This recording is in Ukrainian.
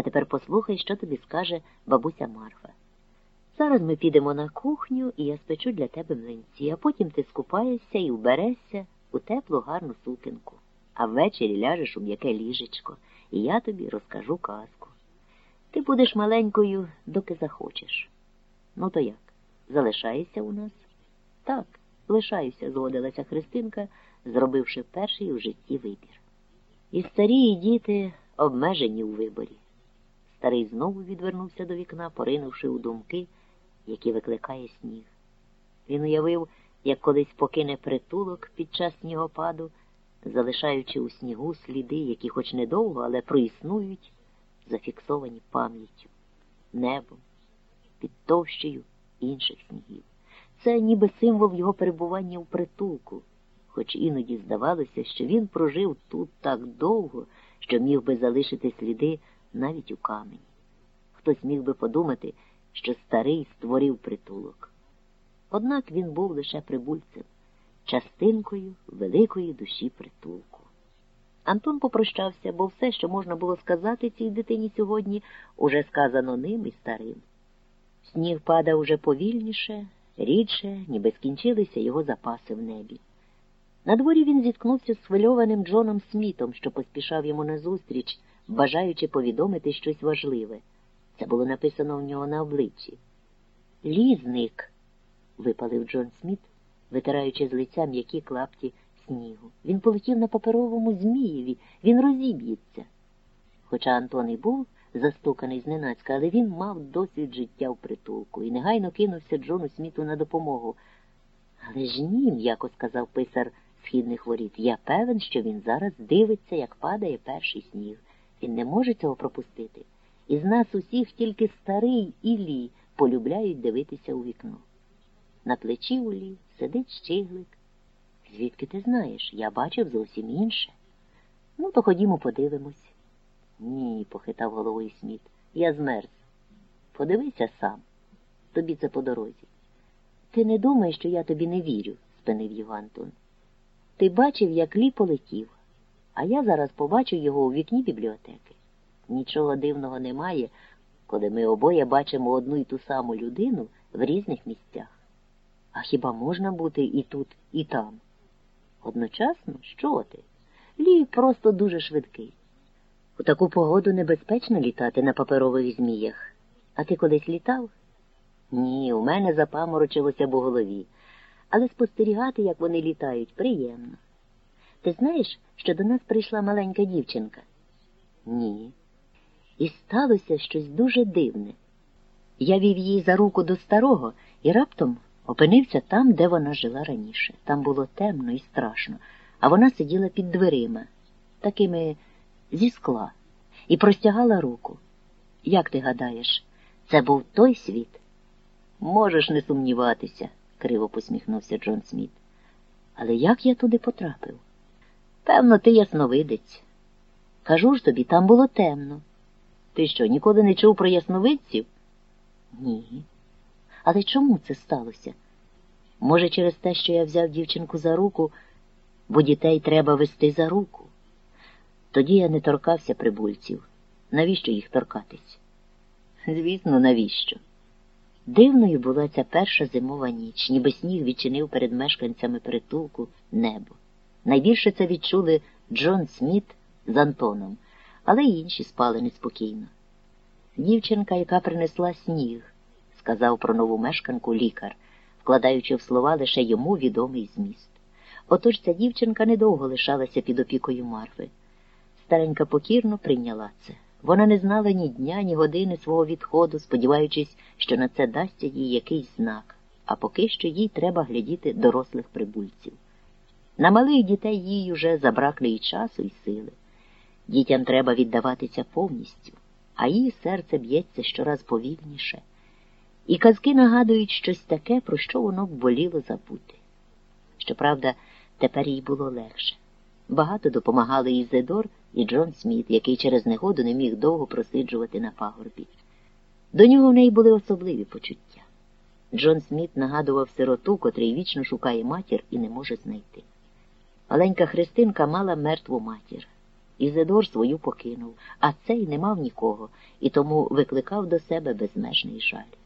А тепер послухай, що тобі скаже бабуся Марфа. Зараз ми підемо на кухню, і я спечу для тебе млинці, а потім ти скупаєшся і вберешся у теплу гарну сукенку, а ввечері ляжеш у м'яке ліжечко, і я тобі розкажу казку. Ти будеш маленькою, доки захочеш. Ну то як? Залишаєшся у нас? Так, лишаюся, згодилася Христинка, зробивши перший у житті вибір. І старі і діти обмежені у виборі. Старий знову відвернувся до вікна, поринувши у думки, які викликає сніг. Він уявив, як колись покине притулок під час снігопаду, залишаючи у снігу сліди, які хоч недовго, але проіснують, зафіксовані пам'яттю, небом, під товщею інших снігів. Це ніби символ його перебування у притулку, хоч іноді здавалося, що він прожив тут так довго, що міг би залишити сліди навіть у камені. Хтось міг би подумати, що старий створив притулок. Однак він був лише прибульцем, частинкою великої душі притулку. Антон попрощався, бо все, що можна було сказати цій дитині сьогодні, уже сказано ним і старим. Сніг падав уже повільніше, рідше, ніби скінчилися його запаси в небі. На дворі він зіткнувся з схвильованим Джоном Смітом, що поспішав йому назустріч, бажаючи повідомити щось важливе. Це було написано в нього на обличчі. Лізник, випалив Джон Сміт, витираючи з лиця м'які клапті снігу. Він полетів на паперовому Змієві, він розіб'ється. Хоча Антон і був застуканий зненацька, але він мав досвід життя в притулку і негайно кинувся Джону Сміту на допомогу. Але ж ні, м'яко сказав писар східних воріт. Я певен, що він зараз дивиться, як падає перший сніг. Він не може цього пропустити. Із нас усіх тільки старий і лі полюбляють дивитися у вікно. На плечі у лі сидить щиглик. Звідки ти знаєш? Я бачив зовсім інше. Ну, то ходімо, подивимось. Ні, похитав головою Сміт. Я змерз. Подивися сам. Тобі це по дорозі. Ти не думаєш, що я тобі не вірю, спинив його Антон. Ти бачив, як лі полетів, а я зараз побачу його у вікні бібліотеки. Нічого дивного немає, коли ми обоє бачимо одну і ту саму людину в різних місцях. А хіба можна бути і тут, і там? Одночасно, що ти? Лі просто дуже швидкий. У таку погоду небезпечно літати на паперових зміях. А ти колись літав? Ні, у мене запаморочилося в голові, але спостерігати, як вони літають, приємно. Ти знаєш, що до нас прийшла маленька дівчинка? Ні. І сталося щось дуже дивне. Я вів її за руку до старого і раптом опинився там, де вона жила раніше. Там було темно і страшно, а вона сиділа під дверима, такими зі скла, і простягала руку. Як ти гадаєш, це був той світ? Можеш не сумніватися, криво посміхнувся Джон Сміт. Але як я туди потрапив? Певно, ти ясновидець. Кажу ж тобі, там було темно. Ти що, ніколи не чув про ясновидців? Ні. Але чому це сталося? Може, через те, що я взяв дівчинку за руку, бо дітей треба вести за руку. Тоді я не торкався прибульців. Навіщо їх торкатись? Звісно, навіщо? Дивною була ця перша зимова ніч, ніби сніг відчинив перед мешканцями притулку небо. Найбільше це відчули Джон Сміт з Антоном, але й інші спали неспокійно. Дівчинка, яка принесла сніг, сказав про нову мешканку лікар, вкладаючи в слова лише йому відомий зміст. Отож ця дівчинка недовго лишалася під опікою Марфи. Старенька покірно прийняла це. Вона не знала ні дня, ні години свого відходу, сподіваючись, що на це дасться їй якийсь знак, а поки що їй треба глядіти дорослих прибульців. На малих дітей їй уже забракло і часу, і сили. Дітям треба віддаватися повністю, а її серце б'ється щораз повільніше. І казки нагадують щось таке, про що воно б боліло забути. Щоправда, тепер їй було легше. Багато допомагали і Зедор, і Джон Сміт, який через негоду не міг довго просиджувати на пагорбі. До нього в неї були особливі почуття. Джон Сміт нагадував сироту, котрий вічно шукає матір і не може знайти. Маленька Христинка мала мертву матір. Ізидор свою покинув, а цей не мав нікого і тому викликав до себе безмежний жаль.